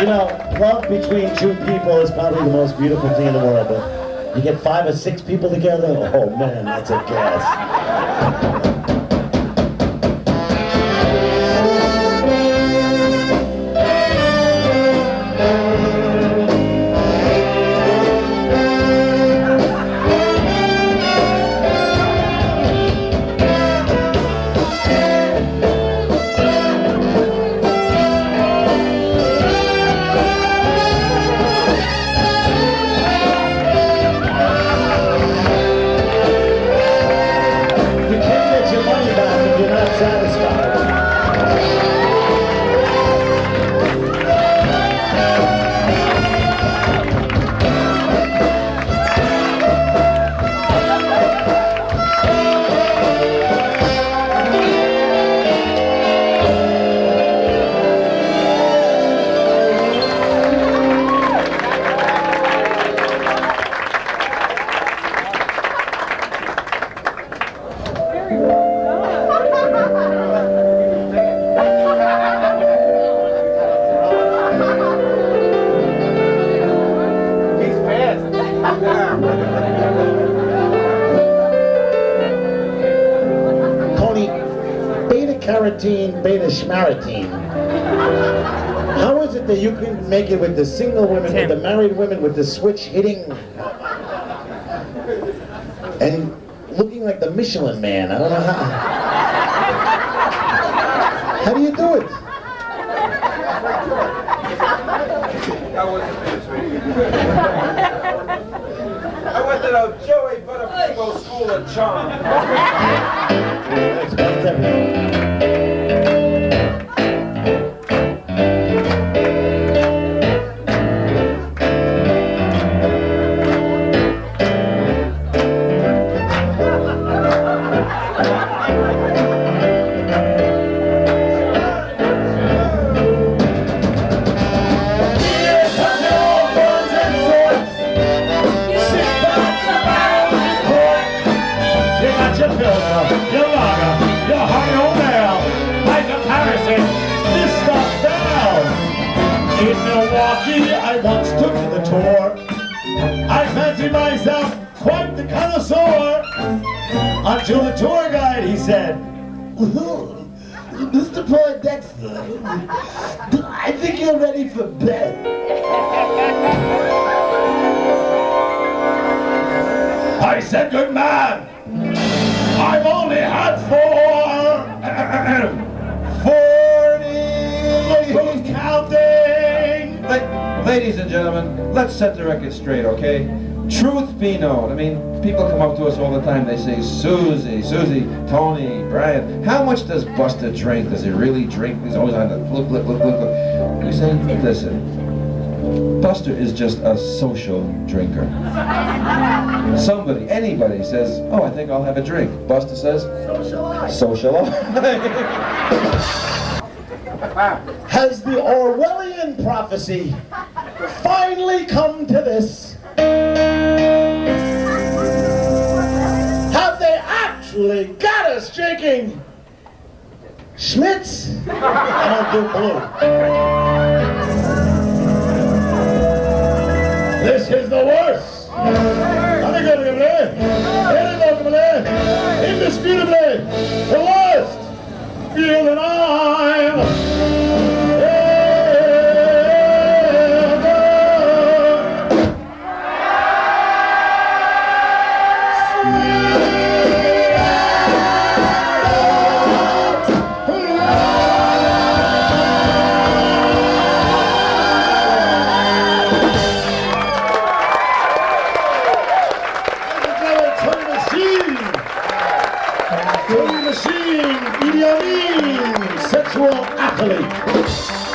You know, love between two people is probably the most beautiful thing in the world, but you get five or six people together, oh man, that's a gas. Carotene, beta schmaritine. How is it that you can make it with the single women, with the married women, with the switch hitting and looking like the Michelin man? I don't know how. How do you do it? I went to the Joey Buttafuoco School of Charm. Thanks, In Milwaukee, I once took the tour. I fancied myself quite the connoisseur. Until the tour guide, he said, Mr. Poindexter, I think you're ready for bed. I said, good man, I've only had four. Ladies and gentlemen, let's set the record straight, okay? Truth be known. I mean, people come up to us all the time. They say, Susie, Susie, Tony, Brian, how much does Buster drink? Does he really drink? He's always on the look, look, look, look, look. We say, listen, Buster is just a social drinker. Somebody, anybody says, oh, I think I'll have a drink. Buster says, socialize. Has the Orwellian prophecy finally come to this? Have they actually got us drinking Schmitz? Don't do blue. Killing Machine, Idi Amin, sexual athlete.